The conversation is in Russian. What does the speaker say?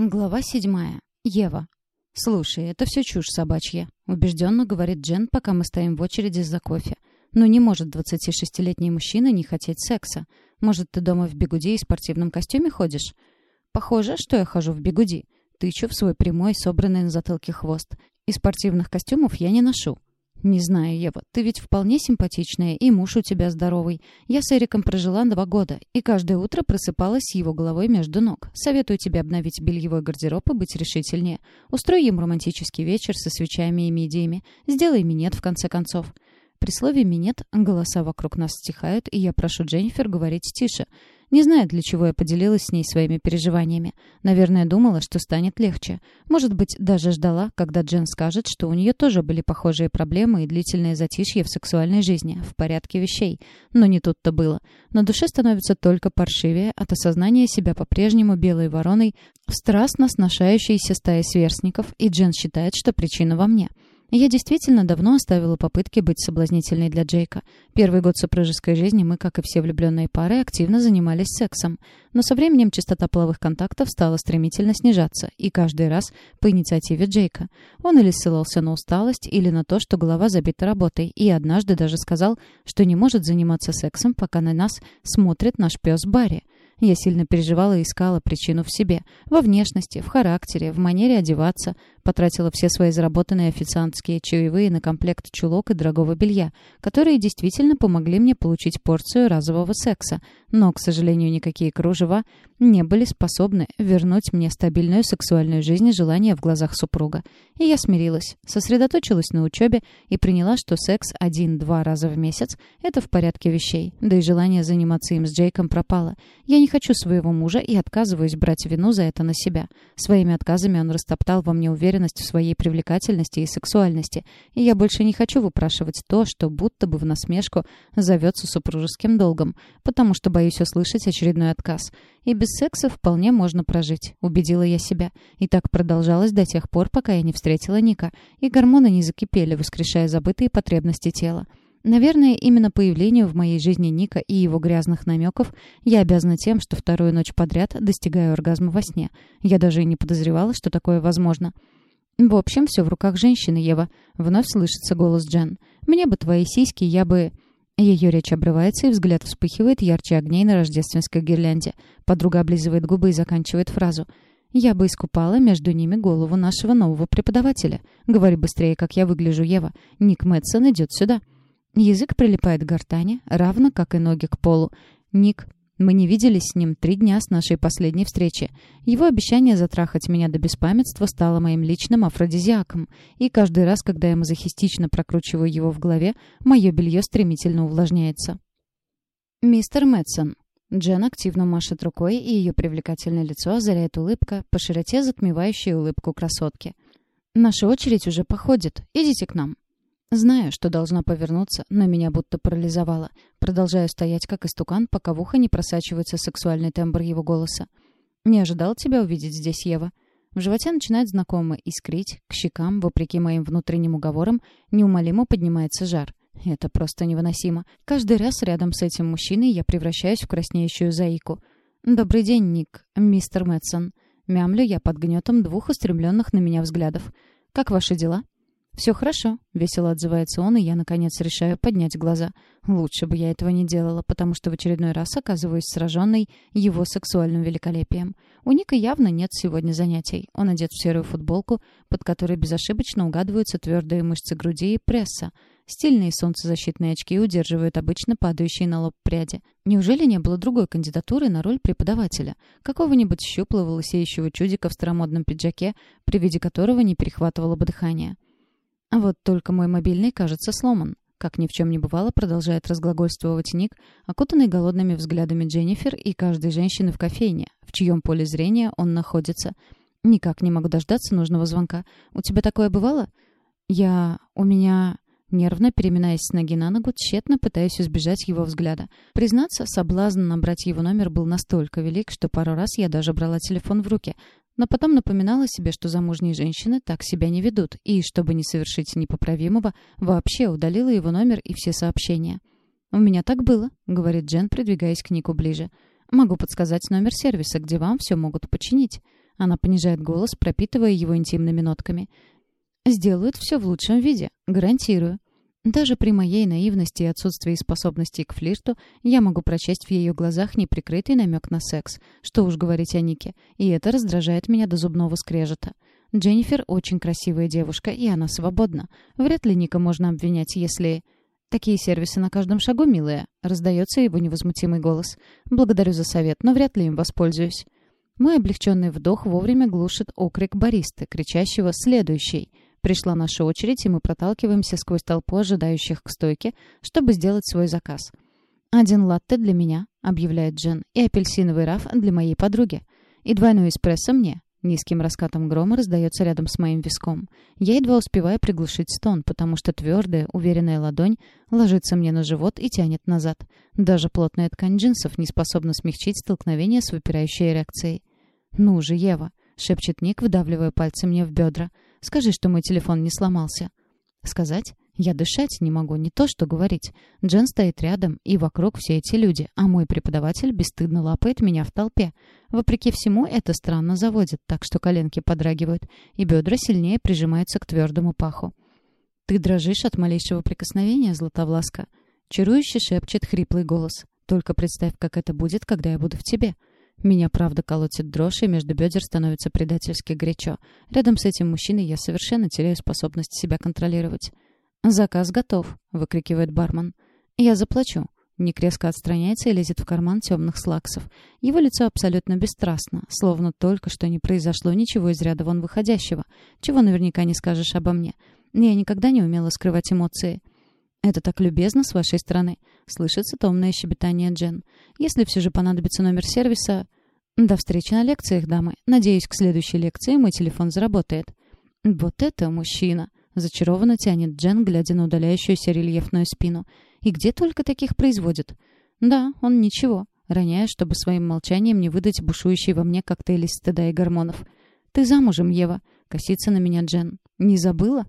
Глава седьмая. Ева. «Слушай, это все чушь собачья», — убежденно говорит Джен, пока мы стоим в очереди за кофе. «Но не может 26-летний мужчина не хотеть секса. Может, ты дома в бегуди и спортивном костюме ходишь?» «Похоже, что я хожу в бегуди. Тычу в свой прямой, собранный на затылке хвост. И спортивных костюмов я не ношу. «Не знаю, Ева, ты ведь вполне симпатичная, и муж у тебя здоровый. Я с Эриком прожила два года, и каждое утро просыпалась с его головой между ног. Советую тебе обновить бельевой гардероб и быть решительнее. Устрой ему романтический вечер со свечами и мидиями. Сделай минет, в конце концов». При слове «минет» голоса вокруг нас стихают, и я прошу Дженнифер говорить тише — не знаю, для чего я поделилась с ней своими переживаниями. Наверное, думала, что станет легче. Может быть, даже ждала, когда Джен скажет, что у нее тоже были похожие проблемы и длительное затишье в сексуальной жизни, в порядке вещей. Но не тут-то было. На душе становится только паршивее от осознания себя по-прежнему белой вороной страстно сношающейся стае сверстников, и Джен считает, что причина во мне. Я действительно давно оставила попытки быть соблазнительной для Джейка. Первый год супружеской жизни мы, как и все влюбленные пары, активно занимались сексом. Но со временем частота половых контактов стала стремительно снижаться, и каждый раз по инициативе Джейка. Он или ссылался на усталость, или на то, что голова забита работой, и однажды даже сказал, что не может заниматься сексом, пока на нас смотрит наш пес Барри. Я сильно переживала и искала причину в себе. Во внешности, в характере, в манере одеваться. Потратила все свои заработанные официантские чаевые на комплект чулок и дорогого белья, которые действительно помогли мне получить порцию разового секса. Но, к сожалению, никакие кружева не были способны вернуть мне стабильную сексуальную жизнь и желание в глазах супруга. И я смирилась, сосредоточилась на учебе и приняла, что секс один-два раза в месяц — это в порядке вещей. Да и желание заниматься им с Джейком пропало. Я не хочу своего мужа и отказываюсь брать вину за это на себя. Своими отказами он растоптал во мне уверенность в своей привлекательности и сексуальности, и я больше не хочу выпрашивать то, что будто бы в насмешку зовется супружеским долгом, потому что боюсь услышать очередной отказ. И без секса вполне можно прожить, убедила я себя. И так продолжалось до тех пор, пока я не встретила Ника, и гормоны не закипели, воскрешая забытые потребности тела. Наверное, именно появлению в моей жизни Ника и его грязных намеков я обязана тем, что вторую ночь подряд достигаю оргазма во сне. Я даже и не подозревала, что такое возможно. «В общем, все в руках женщины, Ева», — вновь слышится голос Джен. «Мне бы твои сиськи, я бы...» Ее речь обрывается, и взгляд вспыхивает ярче огней на рождественской гирлянде. Подруга облизывает губы и заканчивает фразу. «Я бы искупала между ними голову нашего нового преподавателя. Говори быстрее, как я выгляжу, Ева. Ник Мэтсон идет сюда». Язык прилипает к гортани, равно как и ноги к полу. Ник, мы не виделись с ним три дня с нашей последней встречи. Его обещание затрахать меня до беспамятства стало моим личным афродизиаком. И каждый раз, когда я мазохистично прокручиваю его в голове, мое белье стремительно увлажняется. «Мистер Мэтсон». Джен активно машет рукой, и ее привлекательное лицо озаряет улыбка, по широте затмевающая улыбку красотки. «Наша очередь уже походит. Идите к нам». Знаю, что должна повернуться, но меня будто парализовало. Продолжаю стоять как истукан, пока в ухо не просачивается сексуальный тембр его голоса. «Не ожидал тебя увидеть здесь, Ева?» В животе начинает знакомо искрить, к щекам, вопреки моим внутренним уговорам, неумолимо поднимается жар. Это просто невыносимо. Каждый раз рядом с этим мужчиной я превращаюсь в краснеющую заику. «Добрый день, Ник, мистер Мэтсон». Мямлю я под гнетом двух устремленных на меня взглядов. «Как ваши дела?» «Все хорошо», — весело отзывается он, и я, наконец, решаю поднять глаза. Лучше бы я этого не делала, потому что в очередной раз оказываюсь сраженной его сексуальным великолепием. У Ника явно нет сегодня занятий. Он одет в серую футболку, под которой безошибочно угадываются твердые мышцы груди и пресса. Стильные солнцезащитные очки удерживают обычно падающие на лоб пряди. Неужели не было другой кандидатуры на роль преподавателя? Какого-нибудь щуплого лысеющего чудика в старомодном пиджаке, при виде которого не перехватывало бы дыхание? Вот только мой мобильный, кажется, сломан. Как ни в чем не бывало, продолжает разглагольствовать Ник, окутанный голодными взглядами Дженнифер и каждой женщины в кофейне, в чьем поле зрения он находится. Никак не могу дождаться нужного звонка. «У тебя такое бывало?» «Я... у меня...» Нервно переминаясь с ноги на ногу, тщетно пытаясь избежать его взгляда. Признаться, соблазн набрать его номер был настолько велик, что пару раз я даже брала телефон в руки, но потом напоминала себе, что замужние женщины так себя не ведут, и, чтобы не совершить непоправимого, вообще удалила его номер и все сообщения. «У меня так было», — говорит Джен, придвигаясь к Нику ближе. «Могу подсказать номер сервиса, где вам все могут починить». Она понижает голос, пропитывая его интимными нотками. «Сделают все в лучшем виде. Гарантирую». Даже при моей наивности и отсутствии способностей к флирту я могу прочесть в ее глазах неприкрытый намек на секс. Что уж говорить о Нике. И это раздражает меня до зубного скрежета. Дженнифер очень красивая девушка, и она свободна. Вряд ли Ника можно обвинять, если... «Такие сервисы на каждом шагу, милая», — раздается его невозмутимый голос. «Благодарю за совет, но вряд ли им воспользуюсь». Мой облегченный вдох вовремя глушит окрик баристы, кричащего «следующий». Пришла наша очередь, и мы проталкиваемся сквозь толпу ожидающих к стойке, чтобы сделать свой заказ. «Один латте для меня», — объявляет Джен, «и апельсиновый раф для моей подруги. И двойной эспрессо мне». Низким раскатом грома раздается рядом с моим виском. Я едва успеваю приглушить стон, потому что твердая, уверенная ладонь ложится мне на живот и тянет назад. Даже плотная ткань джинсов не способна смягчить столкновение с выпирающей эрекцией. «Ну же, Ева!» — шепчет Ник, выдавливая пальцы мне в бедра. «Скажи, что мой телефон не сломался». «Сказать?» Я дышать не могу, не то что говорить. Джен стоит рядом, и вокруг все эти люди, а мой преподаватель бесстыдно лапает меня в толпе. Вопреки всему, это странно заводит, так что коленки подрагивают, и бедра сильнее прижимаются к твердому паху. «Ты дрожишь от малейшего прикосновения, Златовласка?» Чарующе шепчет хриплый голос. «Только представь, как это будет, когда я буду в тебе». Меня правда колотит дрожь, и между бедер становится предательски горячо. Рядом с этим мужчиной я совершенно теряю способность себя контролировать. «Заказ готов», — выкрикивает бармен. «Я заплачу». Ник резко отстраняется и лезет в карман темных слаксов. Его лицо абсолютно бесстрастно, словно только что не произошло ничего из ряда вон выходящего, чего наверняка не скажешь обо мне. Я никогда не умела скрывать эмоции. «Это так любезно с вашей стороны», — слышится томное щебетание Джен. «Если все же понадобится номер сервиса...» «До встречи на лекциях, дамы. Надеюсь, к следующей лекции мой телефон заработает». «Вот это мужчина!» Зачарованно тянет Джен, глядя на удаляющуюся рельефную спину. И где только таких производят? Да, он ничего. Роняя, чтобы своим молчанием не выдать бушующий во мне коктейль из стыда и гормонов. «Ты замужем, Ева?» — косится на меня Джен. «Не забыла?»